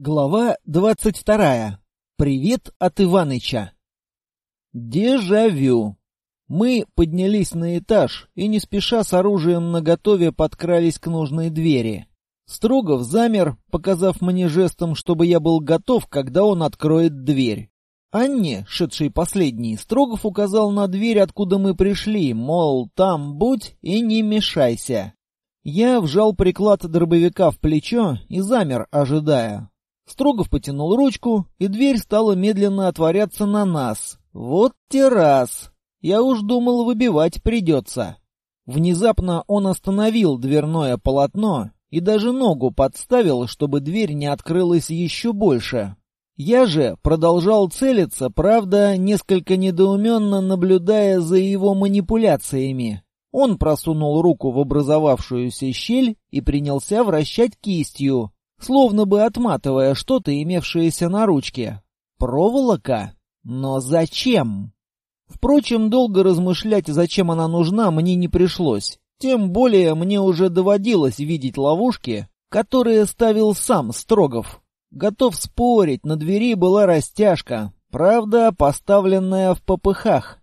Глава двадцать вторая. Привет от Иваныча. Дежавю. Мы поднялись на этаж и не спеша с оружием наготове подкрались к нужной двери. Строгов замер, показав мне жестом, чтобы я был готов, когда он откроет дверь. Анне, шедшей последней, Строгов указал на дверь, откуда мы пришли, мол, там будь и не мешайся. Я вжал приклад дробовика в плечо и замер, ожидая. Строгов потянул ручку, и дверь стала медленно отворяться на нас. Вот террас! Я уж думал, выбивать придется. Внезапно он остановил дверное полотно и даже ногу подставил, чтобы дверь не открылась еще больше. Я же продолжал целиться, правда, несколько недоуменно наблюдая за его манипуляциями. Он просунул руку в образовавшуюся щель и принялся вращать кистью, словно бы отматывая что-то, имевшееся на ручке. Проволока? Но зачем? Впрочем, долго размышлять, зачем она нужна, мне не пришлось. Тем более мне уже доводилось видеть ловушки, которые ставил сам Строгов. Готов спорить, на двери была растяжка, правда, поставленная в попыхах.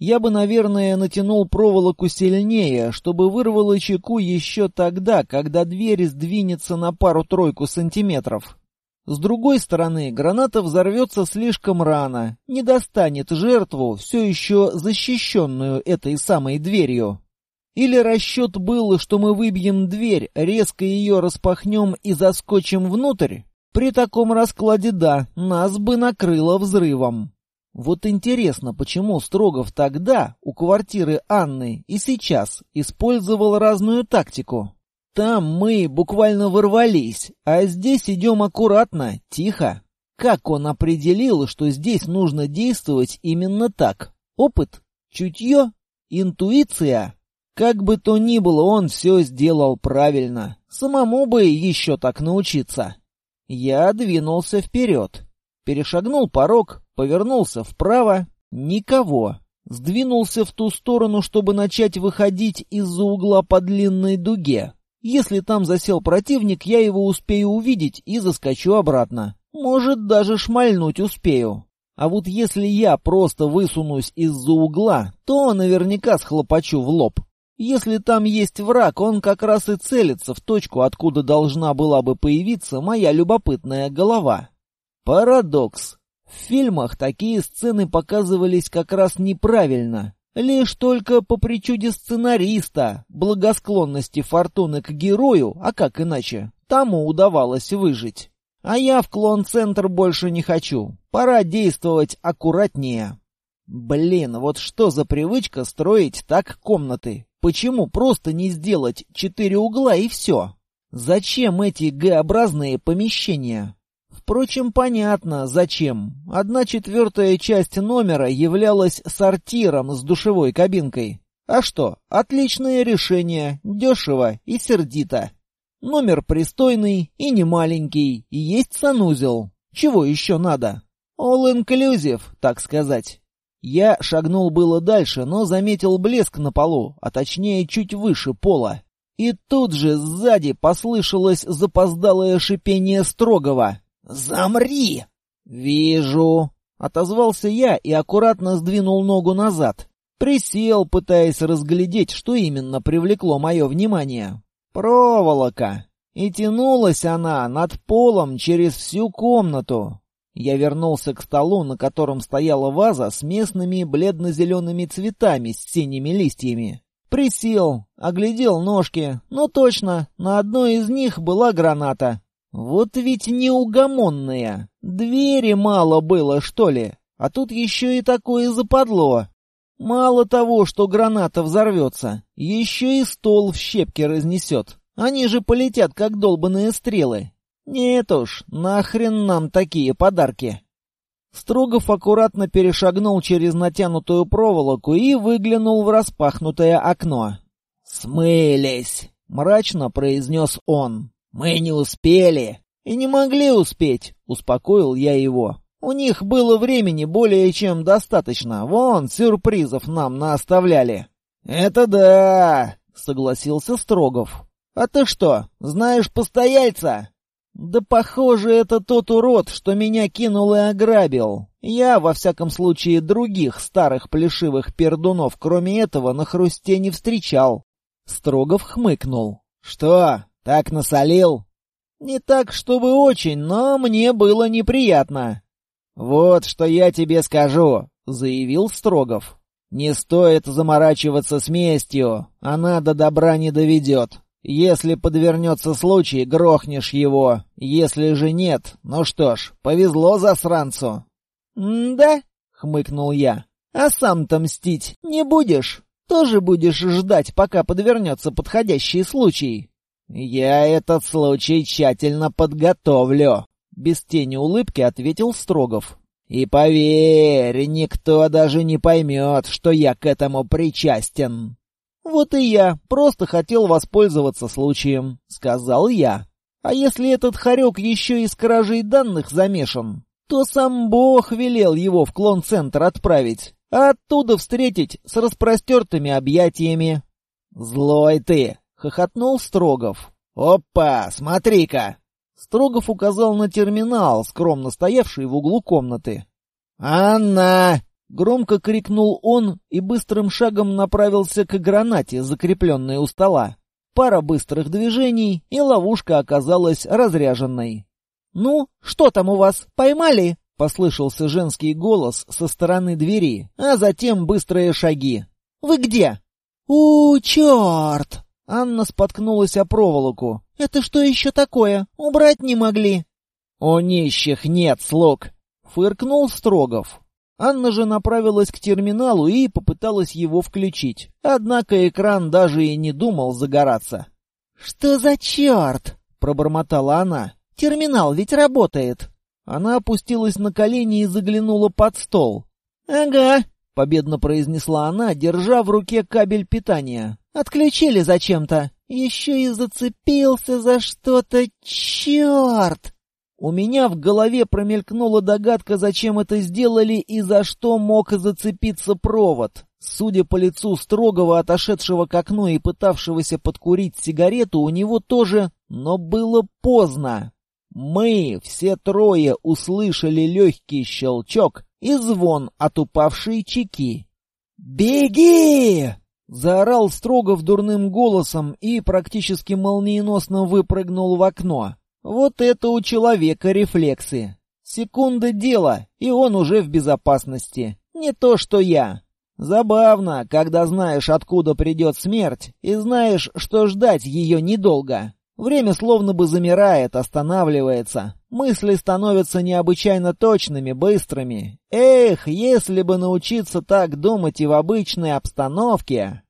Я бы, наверное, натянул проволоку сильнее, чтобы вырвало чеку еще тогда, когда дверь сдвинется на пару-тройку сантиметров. С другой стороны, граната взорвется слишком рано, не достанет жертву, все еще защищенную этой самой дверью. Или расчет был, что мы выбьем дверь, резко ее распахнем и заскочим внутрь? При таком раскладе да, нас бы накрыло взрывом. Вот интересно, почему Строгов тогда у квартиры Анны и сейчас использовал разную тактику. Там мы буквально ворвались, а здесь идем аккуратно, тихо. Как он определил, что здесь нужно действовать именно так? Опыт? Чутье? Интуиция? Как бы то ни было, он все сделал правильно. Самому бы еще так научиться. Я двинулся вперед. Перешагнул порог, повернулся вправо. Никого. Сдвинулся в ту сторону, чтобы начать выходить из-за угла по длинной дуге. Если там засел противник, я его успею увидеть и заскочу обратно. Может, даже шмальнуть успею. А вот если я просто высунусь из-за угла, то наверняка схлопочу в лоб. Если там есть враг, он как раз и целится в точку, откуда должна была бы появиться моя любопытная голова. Парадокс. В фильмах такие сцены показывались как раз неправильно. Лишь только по причуде сценариста, благосклонности фортуны к герою, а как иначе, тому удавалось выжить. А я в клон-центр больше не хочу. Пора действовать аккуратнее. Блин, вот что за привычка строить так комнаты? Почему просто не сделать четыре угла и все? Зачем эти Г-образные помещения? Впрочем, понятно, зачем. Одна четвертая часть номера являлась сортиром с душевой кабинкой. А что, отличное решение, дешево и сердито. Номер пристойный и не маленький, и есть санузел. Чего еще надо? All inclusive, так сказать. Я шагнул было дальше, но заметил блеск на полу, а точнее чуть выше пола. И тут же сзади послышалось запоздалое шипение строгого. «Замри!» «Вижу!» — отозвался я и аккуратно сдвинул ногу назад. Присел, пытаясь разглядеть, что именно привлекло мое внимание. «Проволока!» И тянулась она над полом через всю комнату. Я вернулся к столу, на котором стояла ваза с местными бледно-зелеными цветами с синими листьями. Присел, оглядел ножки. Ну точно, на одной из них была граната. Вот ведь неугомонные. Двери мало было, что ли? А тут еще и такое западло. Мало того, что граната взорвется, еще и стол в щепки разнесет. Они же полетят, как долбаные стрелы. Нет уж, нахрен нам такие подарки. Строгов аккуратно перешагнул через натянутую проволоку и выглянул в распахнутое окно. «Смылись!» — мрачно произнес он. «Мы не успели!» «И не могли успеть!» — успокоил я его. «У них было времени более чем достаточно. Вон, сюрпризов нам наоставляли». «Это да!» — согласился Строгов. «А ты что, знаешь постояльца?» «Да похоже, это тот урод, что меня кинул и ограбил. Я, во всяком случае, других старых плешивых пердунов, кроме этого, на хрусте не встречал». Строгов хмыкнул. «Что, так насолил?» «Не так, чтобы очень, но мне было неприятно». «Вот что я тебе скажу», — заявил Строгов. «Не стоит заморачиваться с местью, она до добра не доведет. Если подвернется случай, грохнешь его. Если же нет, ну что ж, повезло засранцу». «Да?» — хмыкнул я. «А сам-то мстить не будешь? Тоже будешь ждать, пока подвернется подходящий случай?» «Я этот случай тщательно подготовлю», — без тени улыбки ответил Строгов. «И поверь, никто даже не поймет, что я к этому причастен». «Вот и я просто хотел воспользоваться случаем», — сказал я. «А если этот хорек еще и с кражей данных замешан, то сам Бог велел его в клон-центр отправить, а оттуда встретить с распростертыми объятиями». «Злой ты!» — хохотнул Строгов. «Опа, смотри-ка!» Строгов указал на терминал, скромно стоявший в углу комнаты. «Анна!» Громко крикнул он и быстрым шагом направился к гранате, закрепленной у стола. Пара быстрых движений, и ловушка оказалась разряженной. «Ну, что там у вас, поймали?» — послышался женский голос со стороны двери, а затем быстрые шаги. «Вы где?» «У, черт!» Анна споткнулась о проволоку. «Это что еще такое? Убрать не могли?» «У нищих нет слуг!» — фыркнул Строгов. Анна же направилась к терминалу и попыталась его включить. Однако экран даже и не думал загораться. «Что за черт?» — пробормотала она. «Терминал ведь работает!» Она опустилась на колени и заглянула под стол. «Ага», — победно произнесла она, держа в руке кабель питания. «Отключили зачем-то. Еще и зацепился за что-то. Черт!» У меня в голове промелькнула догадка, зачем это сделали и за что мог зацепиться провод. Судя по лицу строгого, отошедшего к окну и пытавшегося подкурить сигарету, у него тоже, но было поздно. Мы, все трое, услышали легкий щелчок и звон от упавшей чеки. «Беги!» — заорал Строгов дурным голосом и практически молниеносно выпрыгнул в окно. Вот это у человека рефлексы. Секунда дела, и он уже в безопасности. Не то, что я. Забавно, когда знаешь, откуда придет смерть, и знаешь, что ждать ее недолго. Время словно бы замирает, останавливается. Мысли становятся необычайно точными, быстрыми. Эх, если бы научиться так думать и в обычной обстановке.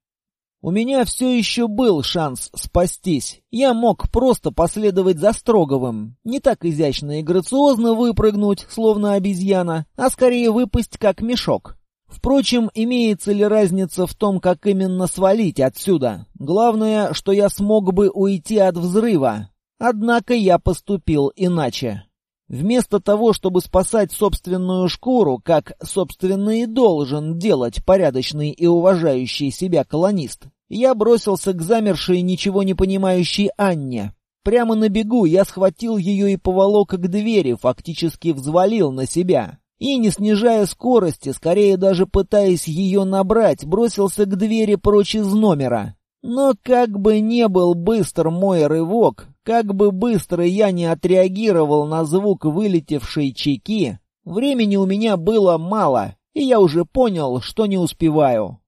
У меня все еще был шанс спастись. Я мог просто последовать за Строговым. Не так изящно и грациозно выпрыгнуть, словно обезьяна, а скорее выпасть как мешок. Впрочем, имеется ли разница в том, как именно свалить отсюда? Главное, что я смог бы уйти от взрыва. Однако я поступил иначе. Вместо того, чтобы спасать собственную шкуру, как, собственно, и должен делать порядочный и уважающий себя колонист, я бросился к замершей, ничего не понимающей Анне. Прямо на бегу я схватил ее и поволок к двери, фактически взвалил на себя. И, не снижая скорости, скорее даже пытаясь ее набрать, бросился к двери прочь из номера. Но как бы не был быстр мой рывок, как бы быстро я не отреагировал на звук вылетевшей чеки, времени у меня было мало, и я уже понял, что не успеваю.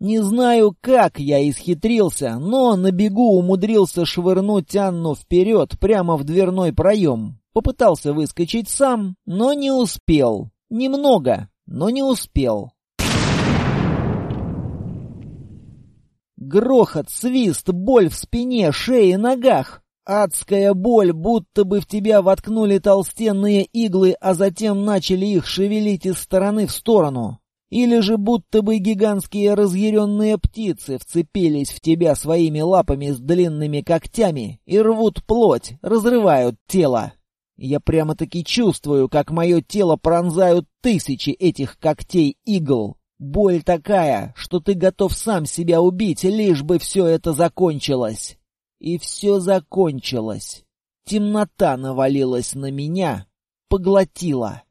Не знаю, как я исхитрился, но на бегу умудрился швырнуть Анну вперед прямо в дверной проем. Попытался выскочить сам, но не успел. Немного, но не успел. Грохот, свист, боль в спине, шее, ногах. Адская боль, будто бы в тебя воткнули толстенные иглы, а затем начали их шевелить из стороны в сторону. Или же будто бы гигантские разъяренные птицы вцепились в тебя своими лапами с длинными когтями и рвут плоть, разрывают тело. Я прямо-таки чувствую, как мое тело пронзают тысячи этих когтей-игл. Боль такая, что ты готов сам себя убить, лишь бы все это закончилось. И все закончилось. Темнота навалилась на меня, поглотила.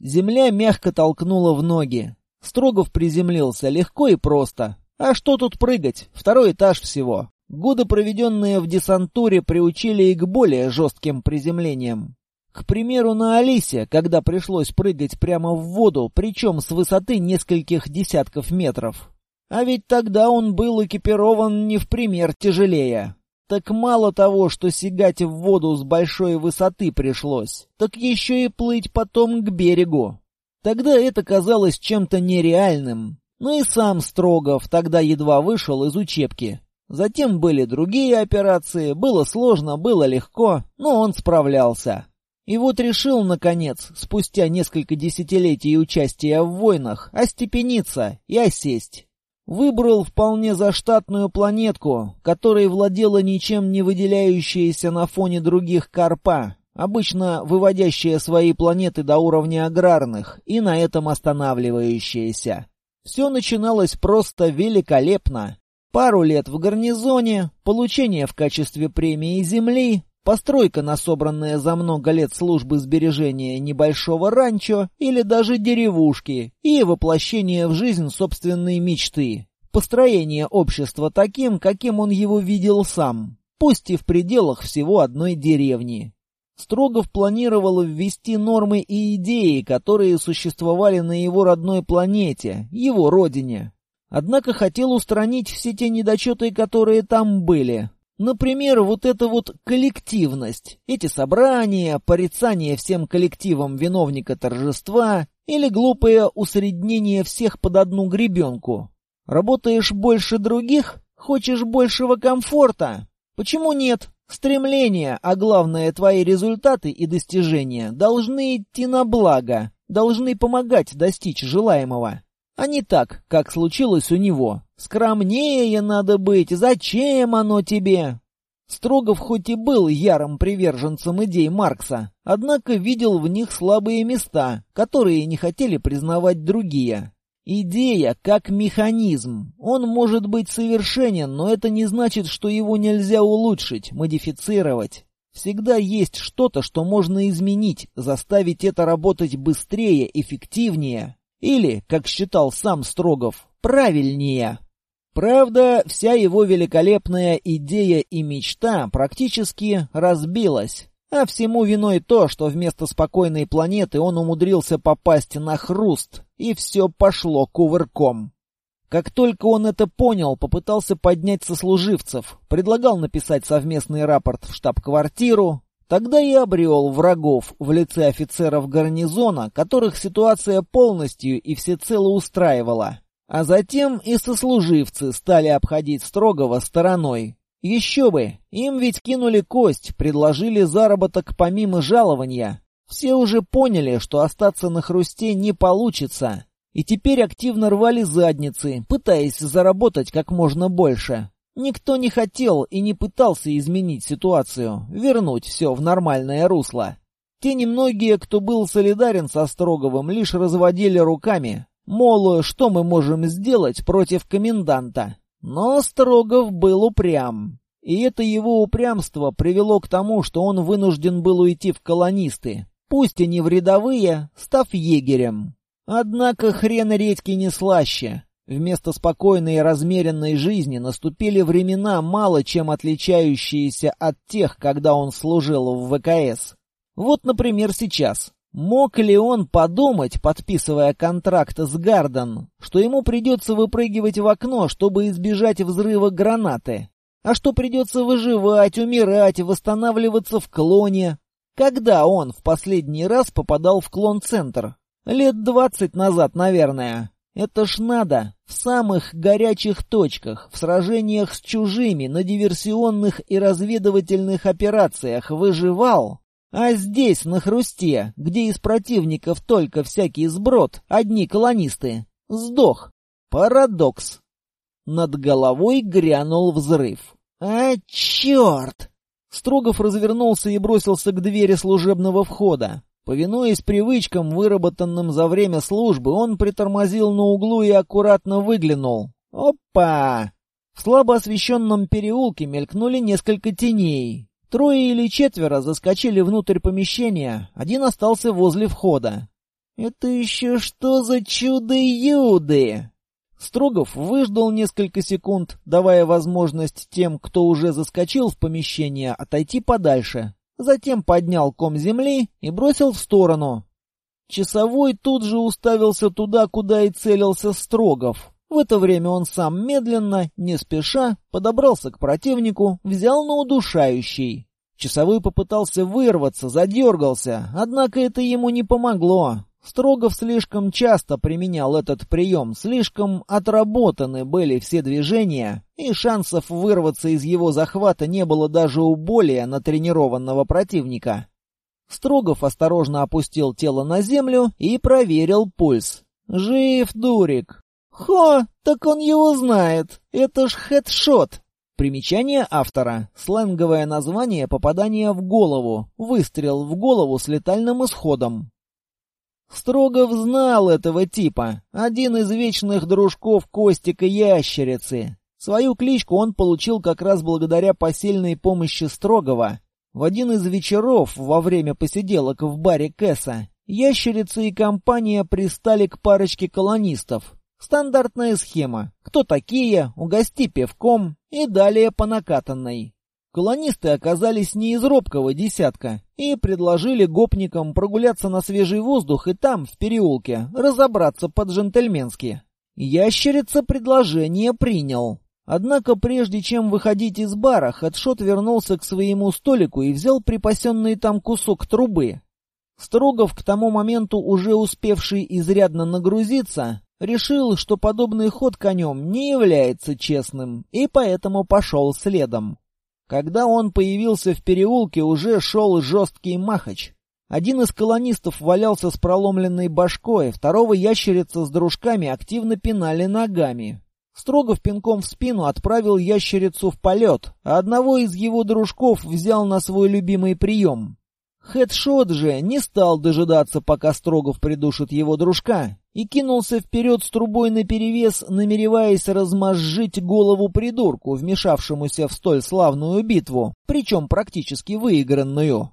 Земля мягко толкнула в ноги. Строгов приземлился легко и просто. А что тут прыгать? Второй этаж всего. Годы, проведенные в десантуре, приучили и к более жестким приземлениям. К примеру, на Алисе, когда пришлось прыгать прямо в воду, причем с высоты нескольких десятков метров. А ведь тогда он был экипирован не в пример тяжелее. Так мало того, что сигать в воду с большой высоты пришлось, так еще и плыть потом к берегу. Тогда это казалось чем-то нереальным. Ну и сам Строгов тогда едва вышел из учебки. Затем были другие операции, было сложно, было легко, но он справлялся. И вот решил, наконец, спустя несколько десятилетий участия в войнах, остепениться и осесть. Выбрал вполне заштатную планетку, которой владела ничем не выделяющаяся на фоне других Карпа, обычно выводящая свои планеты до уровня аграрных и на этом останавливающаяся. Все начиналось просто великолепно. Пару лет в гарнизоне, получение в качестве премии Земли, Постройка на собранное за много лет службы сбережения небольшого ранчо или даже деревушки и воплощение в жизнь собственной мечты. Построение общества таким, каким он его видел сам, пусть и в пределах всего одной деревни. Строгов планировал ввести нормы и идеи, которые существовали на его родной планете, его родине. Однако хотел устранить все те недочеты, которые там были, Например, вот эта вот коллективность, эти собрания, порицание всем коллективам виновника торжества или глупое усреднение всех под одну гребенку. Работаешь больше других? Хочешь большего комфорта? Почему нет? Стремления, а главное твои результаты и достижения, должны идти на благо, должны помогать достичь желаемого. А не так, как случилось у него. Скромнее надо быть, зачем оно тебе? Строгов хоть и был ярым приверженцем идей Маркса, однако видел в них слабые места, которые не хотели признавать другие. Идея как механизм. Он может быть совершенен, но это не значит, что его нельзя улучшить, модифицировать. Всегда есть что-то, что можно изменить, заставить это работать быстрее, эффективнее. Или, как считал сам Строгов, правильнее. Правда, вся его великолепная идея и мечта практически разбилась. А всему виной то, что вместо спокойной планеты он умудрился попасть на хруст, и все пошло кувырком. Как только он это понял, попытался поднять сослуживцев, предлагал написать совместный рапорт в штаб-квартиру, Тогда и обрел врагов в лице офицеров гарнизона, которых ситуация полностью и всецело устраивала. А затем и сослуживцы стали обходить строгого стороной. Еще бы, им ведь кинули кость, предложили заработок помимо жалования. Все уже поняли, что остаться на хрусте не получится, и теперь активно рвали задницы, пытаясь заработать как можно больше. Никто не хотел и не пытался изменить ситуацию, вернуть все в нормальное русло. Те немногие, кто был солидарен со Строговым, лишь разводили руками. Мол, что мы можем сделать против коменданта? Но Строгов был упрям. И это его упрямство привело к тому, что он вынужден был уйти в колонисты. Пусть и не в рядовые, став егерем. Однако хрен редьки не слаще. Вместо спокойной и размеренной жизни наступили времена, мало чем отличающиеся от тех, когда он служил в ВКС. Вот, например, сейчас. Мог ли он подумать, подписывая контракт с Гарден, что ему придется выпрыгивать в окно, чтобы избежать взрыва гранаты? А что придется выживать, умирать, восстанавливаться в клоне? Когда он в последний раз попадал в клон-центр? Лет двадцать назад, наверное. Это ж надо, в самых горячих точках, в сражениях с чужими, на диверсионных и разведывательных операциях выживал. А здесь, на хрусте, где из противников только всякий сброд, одни колонисты, сдох. Парадокс. Над головой грянул взрыв. «А, черт!» Строгов развернулся и бросился к двери служебного входа. Повинуясь привычкам, выработанным за время службы, он притормозил на углу и аккуратно выглянул. Опа! В слабо освещенном переулке мелькнули несколько теней. Трое или четверо заскочили внутрь помещения, один остался возле входа. «Это еще что за чудо-юды?» Строгов выждал несколько секунд, давая возможность тем, кто уже заскочил в помещение, отойти подальше. Затем поднял ком земли и бросил в сторону. Часовой тут же уставился туда, куда и целился Строгов. В это время он сам медленно, не спеша, подобрался к противнику, взял на удушающий. Часовой попытался вырваться, задергался, однако это ему не помогло. Строгов слишком часто применял этот прием, слишком отработаны были все движения, и шансов вырваться из его захвата не было даже у более натренированного противника. Строгов осторожно опустил тело на землю и проверил пульс. «Жив, дурик!» «Хо, так он его знает! Это ж хедшот!» Примечание автора. Сленговое название попадания в голову. Выстрел в голову с летальным исходом. Строгов знал этого типа. Один из вечных дружков Костика Ящерицы. Свою кличку он получил как раз благодаря посильной помощи Строгова. В один из вечеров во время посиделок в баре Кэса Ящерица и компания пристали к парочке колонистов. Стандартная схема. Кто такие, угости пивком и далее по накатанной. Колонисты оказались не из робкого десятка и предложили гопникам прогуляться на свежий воздух и там, в переулке, разобраться по-джентльменски. Ящерица предложение принял. Однако прежде чем выходить из бара, Хедшот вернулся к своему столику и взял припасенный там кусок трубы. Строгов, к тому моменту уже успевший изрядно нагрузиться, решил, что подобный ход конем не является честным, и поэтому пошел следом. Когда он появился в переулке, уже шел жесткий махач. Один из колонистов валялся с проломленной башкой, второго ящерица с дружками активно пинали ногами. Строгов пинком в спину отправил ящерицу в полет, а одного из его дружков взял на свой любимый прием. Хедшот же не стал дожидаться, пока Строгов придушит его дружка, и кинулся вперед с трубой наперевес, намереваясь размозжить голову придурку, вмешавшемуся в столь славную битву, причем практически выигранную.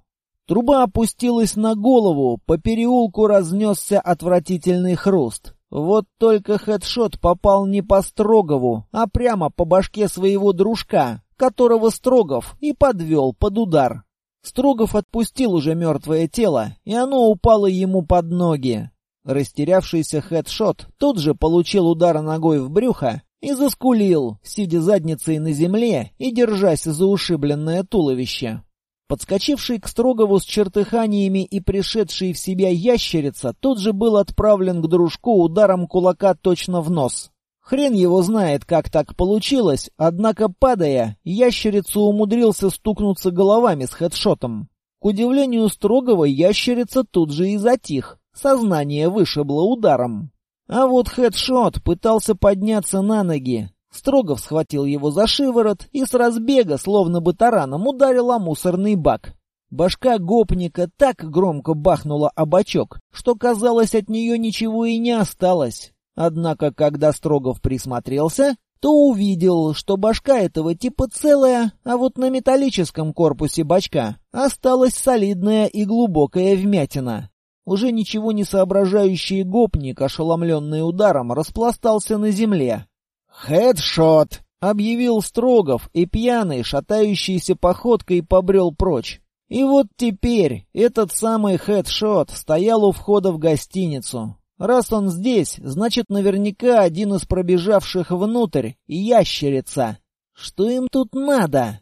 Труба опустилась на голову, по переулку разнесся отвратительный хруст. Вот только хедшот попал не по Строгову, а прямо по башке своего дружка, которого Строгов и подвел под удар. Строгов отпустил уже мертвое тело, и оно упало ему под ноги. Растерявшийся хедшот тут же получил удар ногой в брюхо и заскулил, сидя задницей на земле и держась за ушибленное туловище. Подскочивший к Строгову с чертыханиями и пришедший в себя ящерица тут же был отправлен к дружку ударом кулака точно в нос. Хрен его знает, как так получилось, однако, падая, ящерицу умудрился стукнуться головами с хедшотом. К удивлению Строгова, ящерица тут же и затих, Сознание вышибло ударом. А вот хедшот пытался подняться на ноги. Строгов схватил его за шиворот и с разбега, словно бы тараном, ударил о мусорный бак. Башка гопника так громко бахнула о бачок, что, казалось, от нее ничего и не осталось. Однако, когда Строгов присмотрелся, то увидел, что башка этого типа целая, а вот на металлическом корпусе бачка осталась солидная и глубокая вмятина. Уже ничего не соображающий гопник, ошеломленный ударом, распластался на земле. «Хедшот!» — объявил Строгов, и пьяный, шатающийся походкой побрел прочь. И вот теперь этот самый хедшот стоял у входа в гостиницу. Раз он здесь, значит наверняка один из пробежавших внутрь — ящерица. Что им тут надо?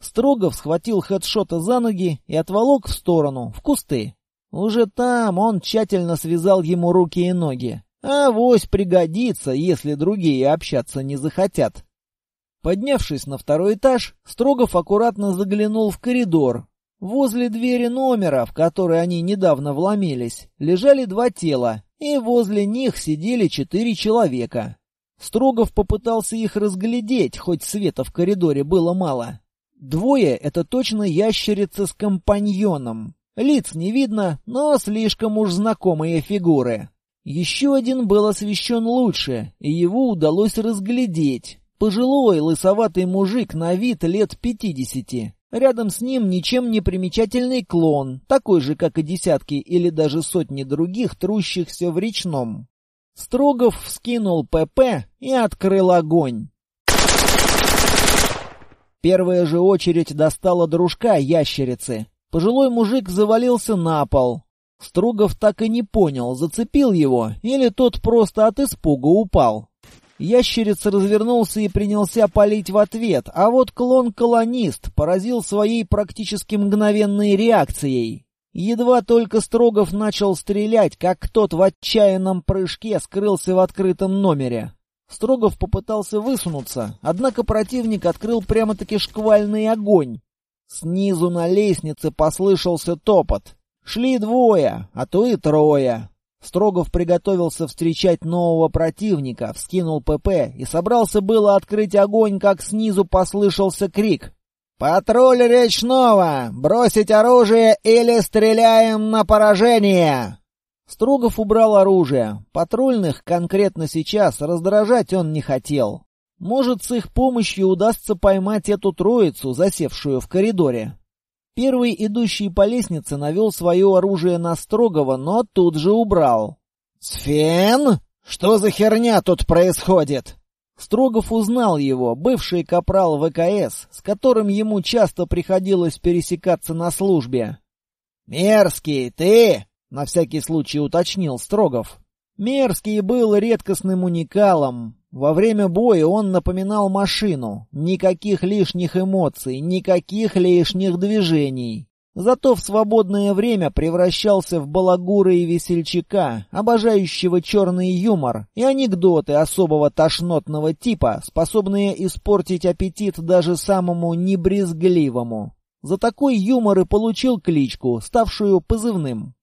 Строгов схватил хедшота за ноги и отволок в сторону, в кусты. Уже там он тщательно связал ему руки и ноги. А вось пригодится, если другие общаться не захотят. Поднявшись на второй этаж, Строгов аккуратно заглянул в коридор. Возле двери номера, в который они недавно вломились, лежали два тела, и возле них сидели четыре человека. Строгов попытался их разглядеть, хоть света в коридоре было мало. Двое — это точно ящерица с компаньоном. Лиц не видно, но слишком уж знакомые фигуры. Еще один был освещен лучше, и его удалось разглядеть. Пожилой лысоватый мужик на вид лет пятидесяти. Рядом с ним ничем не примечательный клон, такой же, как и десятки или даже сотни других, трущихся в речном. Строгов вскинул ПП и открыл огонь. Первая же очередь достала дружка ящерицы. Пожилой мужик завалился на пол. Строгов так и не понял, зацепил его, или тот просто от испуга упал. Ящерица развернулся и принялся палить в ответ, а вот клон-колонист поразил своей практически мгновенной реакцией. Едва только Строгов начал стрелять, как тот в отчаянном прыжке скрылся в открытом номере. Строгов попытался высунуться, однако противник открыл прямо-таки шквальный огонь. Снизу на лестнице послышался топот. Шли двое, а то и трое. Строгов приготовился встречать нового противника, вскинул ПП и собрался было открыть огонь, как снизу послышался крик. «Патруль речного! Бросить оружие или стреляем на поражение!» Строгов убрал оружие. Патрульных конкретно сейчас раздражать он не хотел. Может, с их помощью удастся поймать эту троицу, засевшую в коридоре. Первый, идущий по лестнице, навел свое оружие на Строгова, но тут же убрал. «Сфен? Что за херня тут происходит?» Строгов узнал его, бывший капрал ВКС, с которым ему часто приходилось пересекаться на службе. «Мерзкий, ты?» — на всякий случай уточнил Строгов. Мерзкий был редкостным уникалом, во время боя он напоминал машину. Никаких лишних эмоций, никаких лишних движений. Зато в свободное время превращался в балагура и весельчака, обожающего черный юмор и анекдоты особого тошнотного типа, способные испортить аппетит даже самому небрезгливому. За такой юмор и получил кличку, ставшую позывным.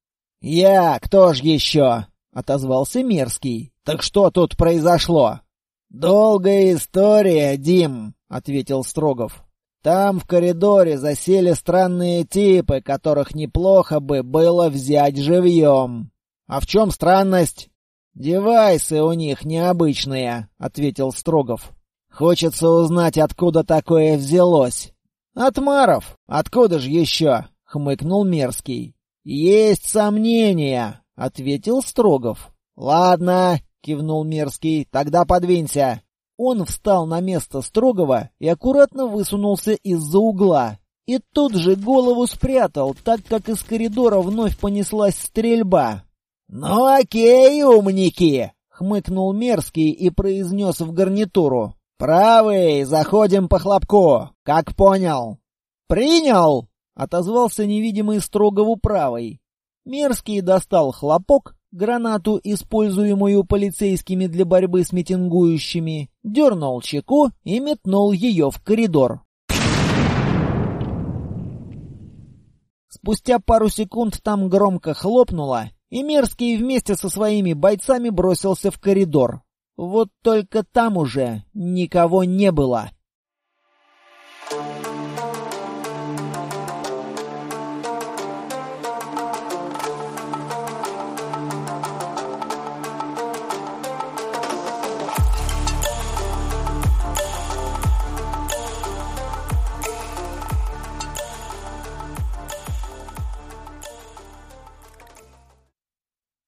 «Я, кто ж еще?» — отозвался Мерзкий. «Так что тут произошло?» «Долгая история, Дим», — ответил Строгов. «Там в коридоре засели странные типы, которых неплохо бы было взять живьем». «А в чем странность?» «Девайсы у них необычные», — ответил Строгов. «Хочется узнать, откуда такое взялось». «От Маров. Откуда же еще?» — хмыкнул Мерзкий. «Есть сомнения», — ответил Строгов. «Ладно, — кивнул Мерзкий. «Тогда подвинься!» Он встал на место строгого и аккуратно высунулся из-за угла. И тут же голову спрятал, так как из коридора вновь понеслась стрельба. «Ну окей, умники!» — хмыкнул Мерзкий и произнес в гарнитуру. «Правый, заходим по хлопку, как понял?» «Принял!» — отозвался невидимый Строгову правый. Мерзкий достал хлопок гранату, используемую полицейскими для борьбы с митингующими, дернул чеку и метнул ее в коридор. Спустя пару секунд там громко хлопнуло, и Мерзкий вместе со своими бойцами бросился в коридор. Вот только там уже никого не было.